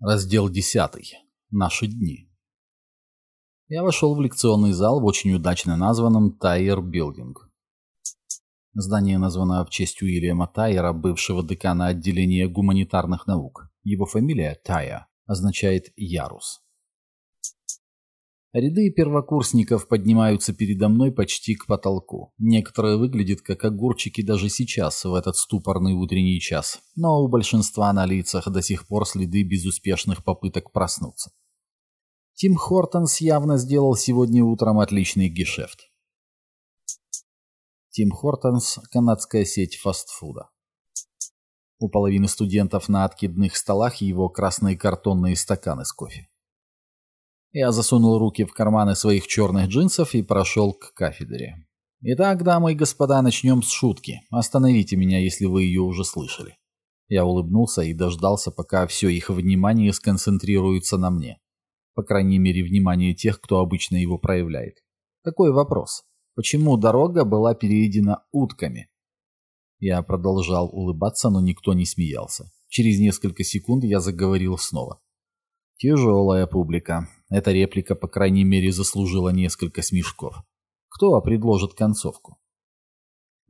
Раздел 10. Наши дни. Я вошел в лекционный зал в очень удачно названном Тайер Билдинг. Здание названо в честь Уильяма Тайера, бывшего декана отделения гуманитарных наук. Его фамилия Тайя означает «ярус». Ряды первокурсников поднимаются передо мной почти к потолку. Некоторые выглядят как огурчики даже сейчас, в этот ступорный утренний час, но у большинства на лицах до сих пор следы безуспешных попыток проснуться. Тим Хортонс явно сделал сегодня утром отличный гешефт. Тим Хортонс – канадская сеть фастфуда. У половины студентов на откидных столах его красные картонные стаканы с кофе. Я засунул руки в карманы своих черных джинсов и прошел к кафедре. Итак, дамы и господа, начнем с шутки. Остановите меня, если вы ее уже слышали. Я улыбнулся и дождался, пока все их внимание сконцентрируется на мне. По крайней мере, внимание тех, кто обычно его проявляет. Такой вопрос. Почему дорога была переедена утками? Я продолжал улыбаться, но никто не смеялся. Через несколько секунд я заговорил снова. Тяжелая публика. Эта реплика, по крайней мере, заслужила несколько смешков. Кто предложит концовку?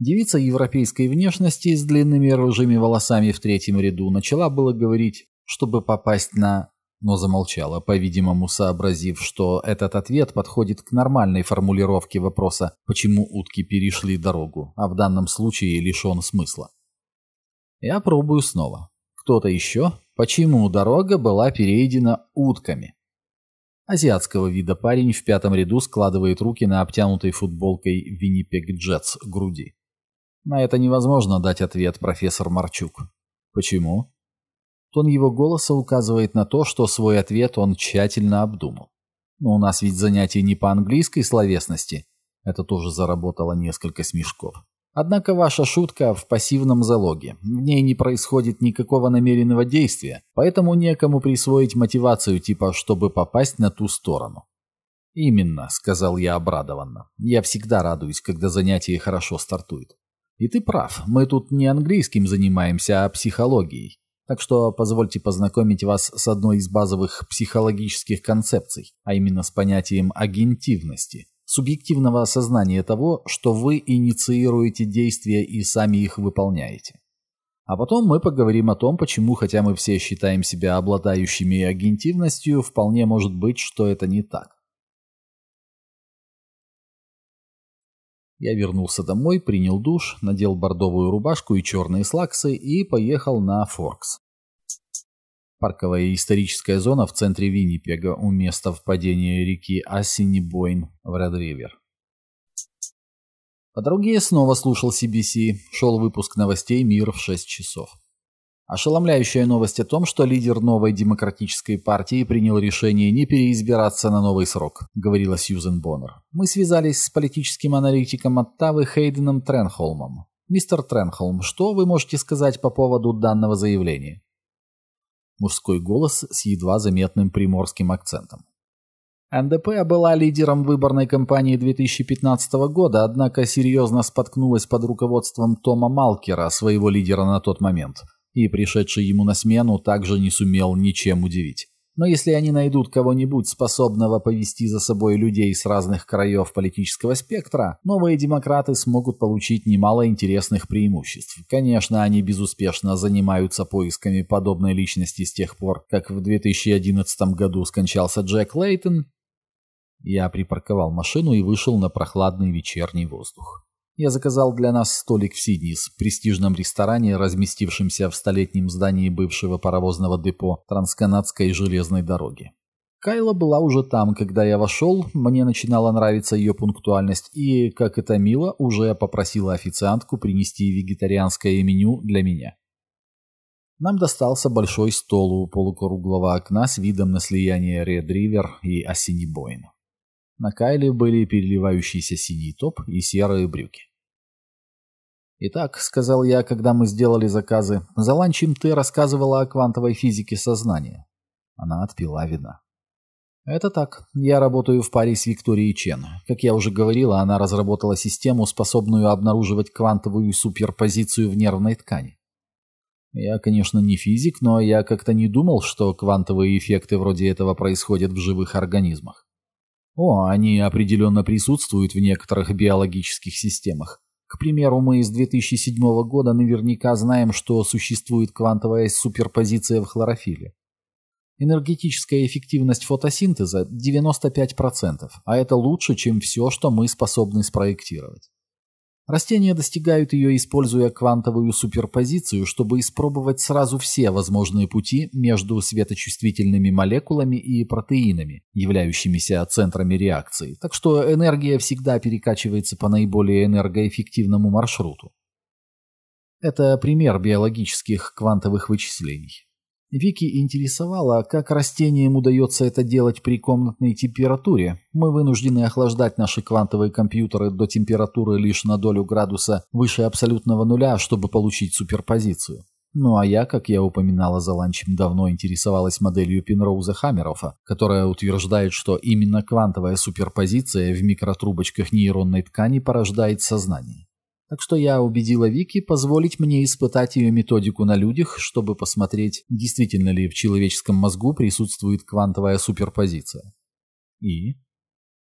Девица европейской внешности с длинными рыжими волосами в третьем ряду начала было говорить, чтобы попасть на... но замолчала, по-видимому, сообразив, что этот ответ подходит к нормальной формулировке вопроса «почему утки перешли дорогу», а в данном случае лишен смысла. Я пробую снова. Кто-то еще? Почему дорога была переедена утками? Азиатского вида парень в пятом ряду складывает руки на обтянутой футболкой Виннипег Джетс груди. На это невозможно дать ответ профессор Марчук. Почему? Тон его голоса указывает на то, что свой ответ он тщательно обдумал. Но у нас ведь занятие не по английской словесности. Это тоже заработало несколько смешков. Однако ваша шутка в пассивном залоге. В ней не происходит никакого намеренного действия, поэтому некому присвоить мотивацию типа «чтобы попасть на ту сторону». «Именно», — сказал я обрадованно. «Я всегда радуюсь, когда занятие хорошо стартует». «И ты прав, мы тут не английским занимаемся, а психологией. Так что позвольте познакомить вас с одной из базовых психологических концепций, а именно с понятием агентивности субъективного осознания того, что вы инициируете действия и сами их выполняете. А потом мы поговорим о том, почему, хотя мы все считаем себя обладающими агентивностью, вполне может быть, что это не так. Я вернулся домой, принял душ, надел бордовую рубашку и черные слаксы и поехал на Форкс. Парковая историческая зона в центре Виннипега у места впадения реки Ассинибойн в Ред-Ривер. По дороге снова слушал CBC, шел выпуск новостей «Мир в 6 часов». Ошеломляющая новость о том, что лидер новой демократической партии принял решение не переизбираться на новый срок, говорила Сьюзен Боннер. Мы связались с политическим аналитиком Оттавы Хейденом Тренхолмом. Мистер Тренхолм, что вы можете сказать по поводу данного заявления? Мужской голос с едва заметным приморским акцентом. НДП была лидером выборной кампании 2015 года, однако серьезно споткнулась под руководством Тома Малкера, своего лидера на тот момент, и пришедший ему на смену также не сумел ничем удивить. Но если они найдут кого-нибудь, способного повести за собой людей с разных краев политического спектра, новые демократы смогут получить немало интересных преимуществ. Конечно, они безуспешно занимаются поисками подобной личности с тех пор, как в 2011 году скончался Джек Лейтон. Я припарковал машину и вышел на прохладный вечерний воздух. Я заказал для нас столик в Сиднис, престижном ресторане, разместившемся в столетнем здании бывшего паровозного депо Трансканадской железной дороги. Кайла была уже там, когда я вошел, мне начинала нравиться ее пунктуальность, и, как это мило, уже попросила официантку принести вегетарианское меню для меня. Нам достался большой стол у полукруглого окна с видом на слияние Ред Ривер и Осенибойн. На Кайле были переливающийся синий топ и серые брюки. «Итак», — сказал я, когда мы сделали заказы, — «за ланчем ты рассказывала о квантовой физике сознания». Она отпила вина. «Это так. Я работаю в паре с Викторией Чен. Как я уже говорила, она разработала систему, способную обнаруживать квантовую суперпозицию в нервной ткани. Я, конечно, не физик, но я как-то не думал, что квантовые эффекты вроде этого происходят в живых организмах. О, они определенно присутствуют в некоторых биологических системах. К примеру, мы из 2007 года наверняка знаем, что существует квантовая суперпозиция в хлорофиле. Энергетическая эффективность фотосинтеза 95%, а это лучше, чем все, что мы способны спроектировать. Растения достигают ее, используя квантовую суперпозицию, чтобы испробовать сразу все возможные пути между светочувствительными молекулами и протеинами, являющимися центрами реакции, так что энергия всегда перекачивается по наиболее энергоэффективному маршруту. Это пример биологических квантовых вычислений. Вики интересовало, как растениям удается это делать при комнатной температуре. Мы вынуждены охлаждать наши квантовые компьютеры до температуры лишь на долю градуса выше абсолютного нуля, чтобы получить суперпозицию. Ну а я, как я упоминала за ланчем, давно интересовалась моделью Пенроуза Хаммерофа, которая утверждает, что именно квантовая суперпозиция в микротрубочках нейронной ткани порождает сознание. Так что я убедила Вики позволить мне испытать ее методику на людях, чтобы посмотреть, действительно ли в человеческом мозгу присутствует квантовая суперпозиция. И?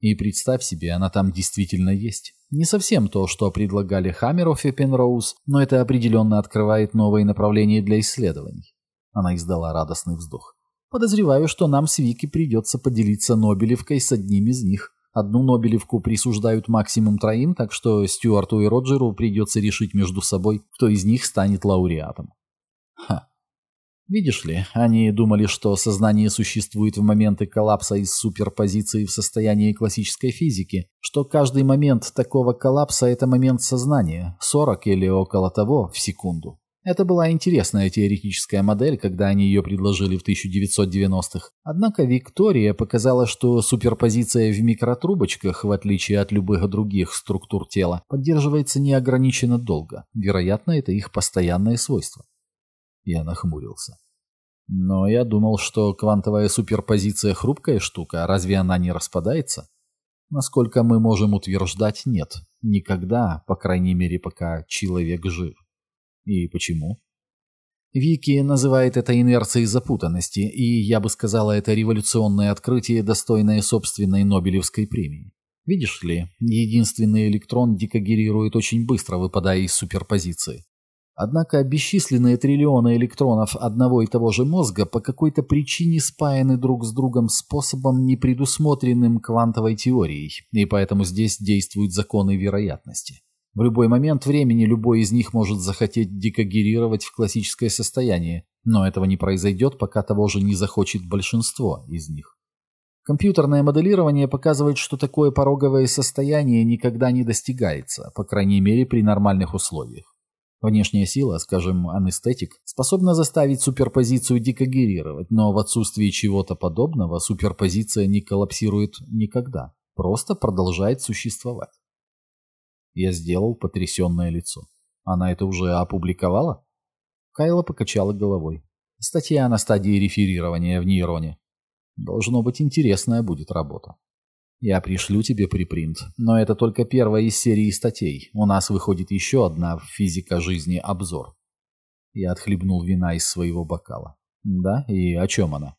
И представь себе, она там действительно есть. Не совсем то, что предлагали Хаммеров и Пенроуз, но это определенно открывает новые направления для исследований. Она издала радостный вздох. Подозреваю, что нам с Вики придется поделиться Нобелевкой с одним из них. Одну Нобелевку присуждают максимум троим, так что Стюарту и Роджеру придется решить между собой, кто из них станет лауреатом. Ха. Видишь ли, они думали, что сознание существует в моменты коллапса из суперпозиции в состоянии классической физики, что каждый момент такого коллапса – это момент сознания, 40 или около того в секунду. Это была интересная теоретическая модель, когда они ее предложили в 1990-х. Однако Виктория показала, что суперпозиция в микротрубочках, в отличие от любых других структур тела, поддерживается неограниченно долго. Вероятно, это их постоянное свойство. Я нахмурился. Но я думал, что квантовая суперпозиция хрупкая штука, разве она не распадается? Насколько мы можем утверждать, нет. Никогда, по крайней мере, пока человек жив. И почему? Вики называет это инерцией запутанности, и я бы сказала, это революционное открытие, достойное собственной Нобелевской премии. Видишь ли, единственный электрон декогерирует очень быстро, выпадая из суперпозиции. Однако бесчисленные триллионы электронов одного и того же мозга по какой-то причине спаяны друг с другом способом, не предусмотренным квантовой теорией, и поэтому здесь действуют законы вероятности. В любой момент времени любой из них может захотеть декогерировать в классическое состояние, но этого не произойдет, пока того же не захочет большинство из них. Компьютерное моделирование показывает, что такое пороговое состояние никогда не достигается, по крайней мере при нормальных условиях. Внешняя сила, скажем, анестетик, способна заставить суперпозицию декогерировать, но в отсутствии чего-то подобного суперпозиция не коллапсирует никогда, просто продолжает существовать. Я сделал потрясенное лицо. Она это уже опубликовала? Кайла покачала головой. Статья на стадии реферирования в нейроне. Должно быть, интересная будет работа. Я пришлю тебе припринт, но это только первая из серии статей. У нас выходит еще одна «Физика жизни. Обзор». Я отхлебнул вина из своего бокала. Да, и о чем она?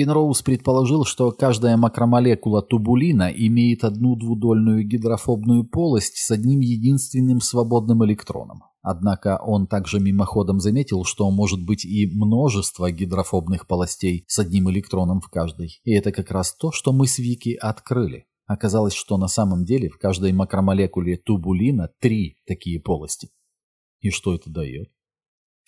Пенроуз предположил, что каждая макромолекула тубулина имеет одну двудольную гидрофобную полость с одним единственным свободным электроном. Однако он также мимоходом заметил, что может быть и множество гидрофобных полостей с одним электроном в каждой. И это как раз то, что мы с Вики открыли. Оказалось, что на самом деле в каждой макромолекуле тубулина три такие полости. И что это дает?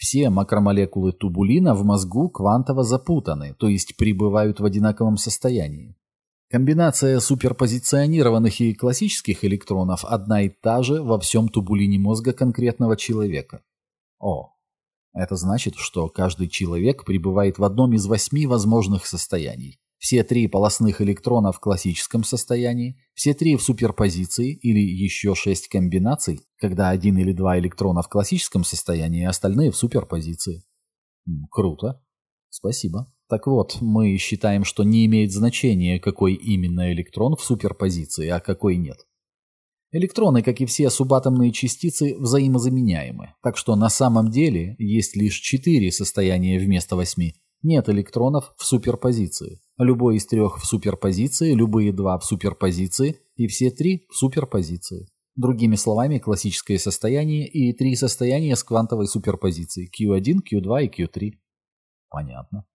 Все макромолекулы тубулина в мозгу квантово запутаны, то есть пребывают в одинаковом состоянии. Комбинация суперпозиционированных и классических электронов одна и та же во всем тубулине мозга конкретного человека. О, это значит, что каждый человек пребывает в одном из восьми возможных состояний. Все три полостных электрона в классическом состоянии, все три в суперпозиции или еще шесть комбинаций, когда один или два электрона в классическом состоянии, а остальные в суперпозиции. Круто. Спасибо. Так вот, мы считаем, что не имеет значения, какой именно электрон в суперпозиции, а какой нет. Электроны, как и все субатомные частицы, взаимозаменяемы, так что на самом деле есть лишь четыре состояния вместо восьми. Нет электронов в суперпозиции. Любой из трех в суперпозиции, любые два в суперпозиции и все три в суперпозиции. Другими словами, классическое состояние и три состояния с квантовой суперпозицией Q1, Q2 и Q3. Понятно.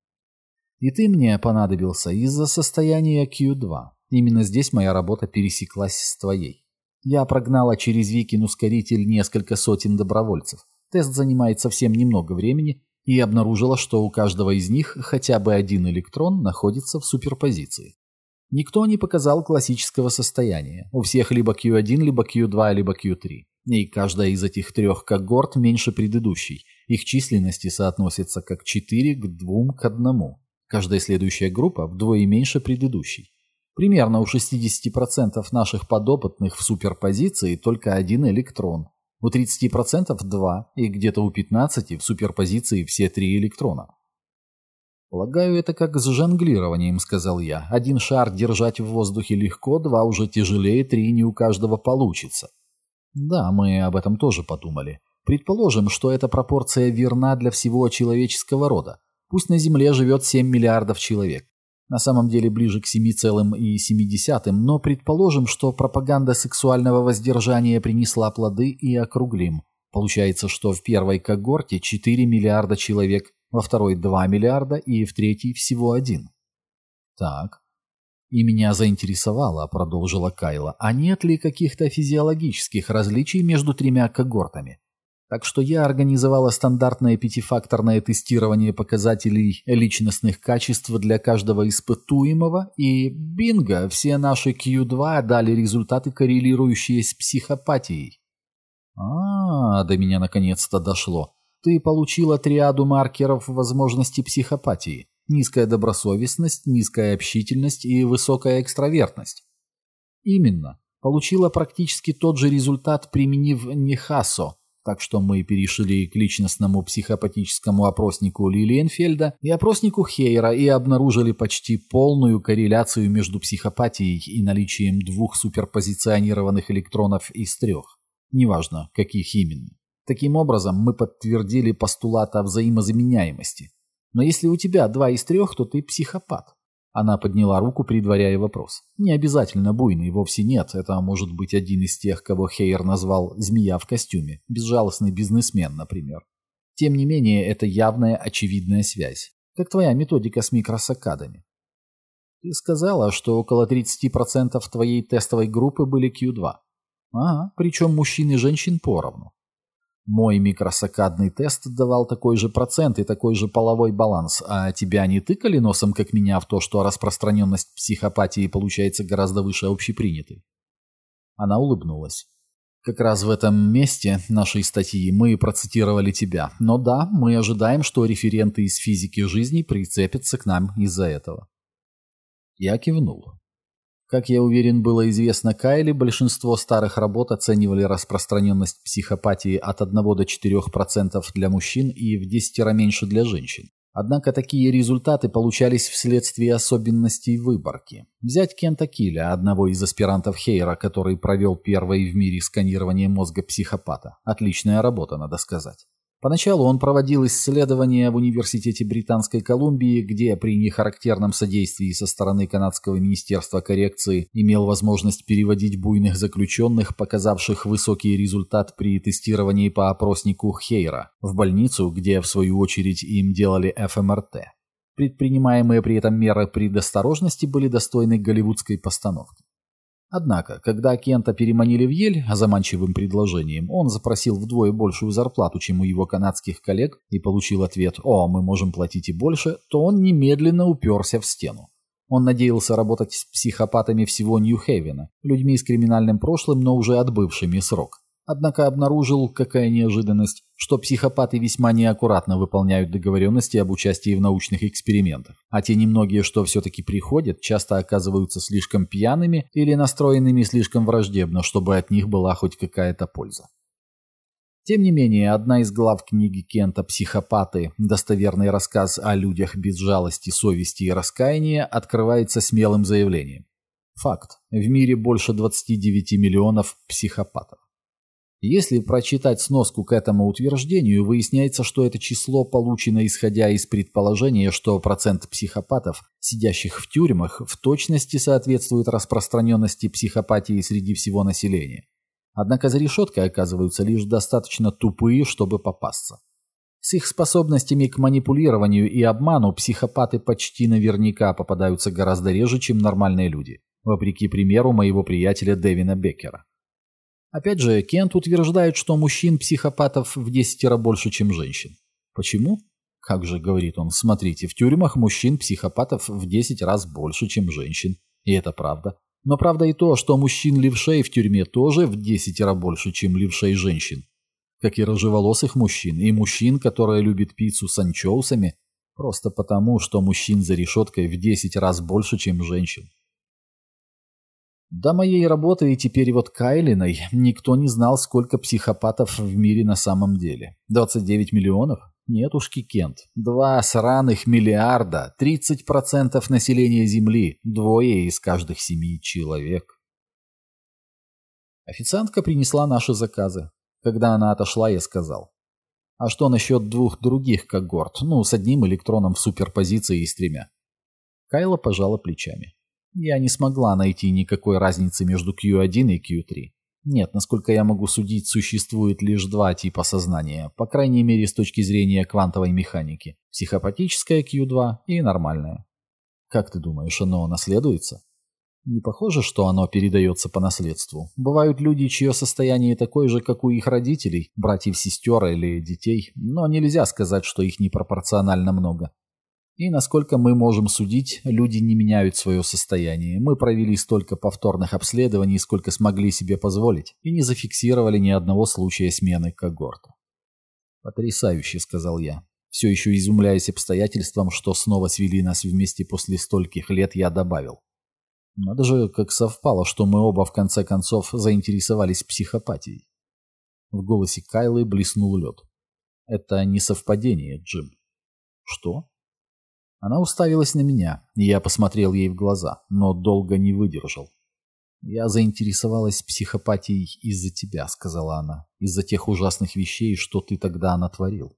И ты мне понадобился из-за состояния Q2. Именно здесь моя работа пересеклась с твоей. Я прогнала через Викин ускоритель несколько сотен добровольцев. Тест занимает совсем немного времени и обнаружила, что у каждого из них хотя бы один электрон находится в суперпозиции. Никто не показал классического состояния. У всех либо Q1, либо Q2, либо Q3. И каждая из этих трех когорт меньше предыдущей. Их численности соотносятся как 4 к 2 к 1. Каждая следующая группа вдвое меньше предыдущей. Примерно у 60% наших подопытных в суперпозиции только один электрон. У 30% два, и где-то у 15% в суперпозиции все три электрона. «Полагаю, это как с жонглированием», — сказал я. «Один шар держать в воздухе легко, два уже тяжелее, три не у каждого получится». Да, мы об этом тоже подумали. Предположим, что эта пропорция верна для всего человеческого рода. Пусть на Земле живет 7 миллиардов человек. На самом деле ближе к 7,7, но предположим, что пропаганда сексуального воздержания принесла плоды и округлим. Получается, что в первой когорте 4 миллиарда человек, во второй 2 миллиарда и в третьей всего один. Так. И меня заинтересовало, продолжила Кайла, а нет ли каких-то физиологических различий между тремя когортами? Так что я организовала стандартное пятифакторное тестирование показателей личностных качеств для каждого испытуемого, и бинго, все наши Q2 дали результаты, коррелирующие с психопатией. А, до меня наконец-то дошло. Ты получила триаду маркеров возможности психопатии. Низкая добросовестность, низкая общительность и высокая экстравертность. Именно. Получила практически тот же результат, применив Нехасо, так что мы перешли к личностному психопатическому опроснику Лилиенфельда и опроснику Хейера и обнаружили почти полную корреляцию между психопатией и наличием двух суперпозиционированных электронов из трех. Неважно, каких именно. Таким образом, мы подтвердили постулат о взаимозаменяемости. Но если у тебя два из трех, то ты психопат. Она подняла руку, предваряя вопрос. Не обязательно буйный, вовсе нет. Это может быть один из тех, кого Хейер назвал «змея в костюме». Безжалостный бизнесмен, например. Тем не менее, это явная очевидная связь. Как твоя методика с микросакадами. Ты сказала, что около 30% твоей тестовой группы были Q2. Ага, причем мужчин и женщин поровну. Мой микросакадный тест давал такой же процент и такой же половой баланс, а тебя не тыкали носом, как меня, в то, что распространенность психопатии получается гораздо выше общепринятой? Она улыбнулась. Как раз в этом месте нашей статьи мы процитировали тебя. Но да, мы ожидаем, что референты из физики жизни прицепятся к нам из-за этого. Я кивнул. Как я уверен, было известно Кайле, большинство старых работ оценивали распространенность психопатии от 1 до 4% для мужчин и в 10 меньше для женщин. Однако такие результаты получались вследствие особенностей выборки. Взять Кента Килля, одного из аспирантов Хейра, который провел первое в мире сканирование мозга психопата. Отличная работа, надо сказать. Поначалу он проводил исследования в Университете Британской Колумбии, где при нехарактерном содействии со стороны Канадского министерства коррекции имел возможность переводить буйных заключенных, показавших высокий результат при тестировании по опроснику Хейра, в больницу, где в свою очередь им делали ФМРТ. Предпринимаемые при этом меры предосторожности были достойны голливудской постановки. Однако, когда Кента переманили в Ель заманчивым предложением, он запросил вдвое большую зарплату, чем у его канадских коллег, и получил ответ «О, мы можем платить и больше», то он немедленно уперся в стену. Он надеялся работать с психопатами всего Нью-Хейвена, людьми с криминальным прошлым, но уже отбывшими срок. Однако обнаружил, какая неожиданность, что психопаты весьма неаккуратно выполняют договоренности об участии в научных экспериментах, а те немногие, что все-таки приходят, часто оказываются слишком пьяными или настроенными слишком враждебно, чтобы от них была хоть какая-то польза. Тем не менее, одна из глав книги Кента «Психопаты. Достоверный рассказ о людях без жалости, совести и раскаяния» открывается смелым заявлением. Факт. В мире больше 29 миллионов психопатов. Если прочитать сноску к этому утверждению, выясняется, что это число получено исходя из предположения, что процент психопатов, сидящих в тюрьмах, в точности соответствует распространенности психопатии среди всего населения. Однако за решеткой оказываются лишь достаточно тупые, чтобы попасться. С их способностями к манипулированию и обману психопаты почти наверняка попадаются гораздо реже, чем нормальные люди, вопреки примеру моего приятеля Дэвина Беккера. Опять же, Кент утверждает, что мужчин-психопатов в десятеро больше, чем женщин. Почему? Как же, говорит он, смотрите, в тюрьмах мужчин-психопатов в 10 раз больше, чем женщин. И это правда. Но правда и то, что мужчин-левшей в тюрьме тоже в 10 раз больше, чем левшей женщин. Как и рыжеволосых мужчин, и мужчин, которые любят пиццу с анчоусами, просто потому, что мужчин за решеткой в 10 раз больше, чем женщин. До моей работы и теперь вот Кайлиной никто не знал, сколько психопатов в мире на самом деле. 29 миллионов? Нет уж, Кент. Два сраных миллиарда, 30% населения Земли, двое из каждых семи человек. Официантка принесла наши заказы. Когда она отошла, я сказал. А что насчет двух других когорт? Ну, с одним электроном в суперпозиции и с тремя. Кайла пожала плечами. Я не смогла найти никакой разницы между Q1 и Q3. Нет, насколько я могу судить, существует лишь два типа сознания, по крайней мере с точки зрения квантовой механики. Психопатическое Q2 и нормальное. Как ты думаешь, оно наследуется? Не похоже, что оно передается по наследству. Бывают люди, чье состояние такое же, как у их родителей, братьев-сестер или детей, но нельзя сказать, что их непропорционально много. И, насколько мы можем судить, люди не меняют свое состояние. Мы провели столько повторных обследований, сколько смогли себе позволить, и не зафиксировали ни одного случая смены когорта. «Потрясающе», — сказал я. Все еще изумляясь обстоятельствам, что снова свели нас вместе после стольких лет, я добавил. Надо же, как совпало, что мы оба в конце концов заинтересовались психопатией. В голосе Кайлы блеснул лед. Это не совпадение, Джим. Что? Она уставилась на меня, и я посмотрел ей в глаза, но долго не выдержал. «Я заинтересовалась психопатией из-за тебя», — сказала она, — «из-за тех ужасных вещей, что ты тогда натворил».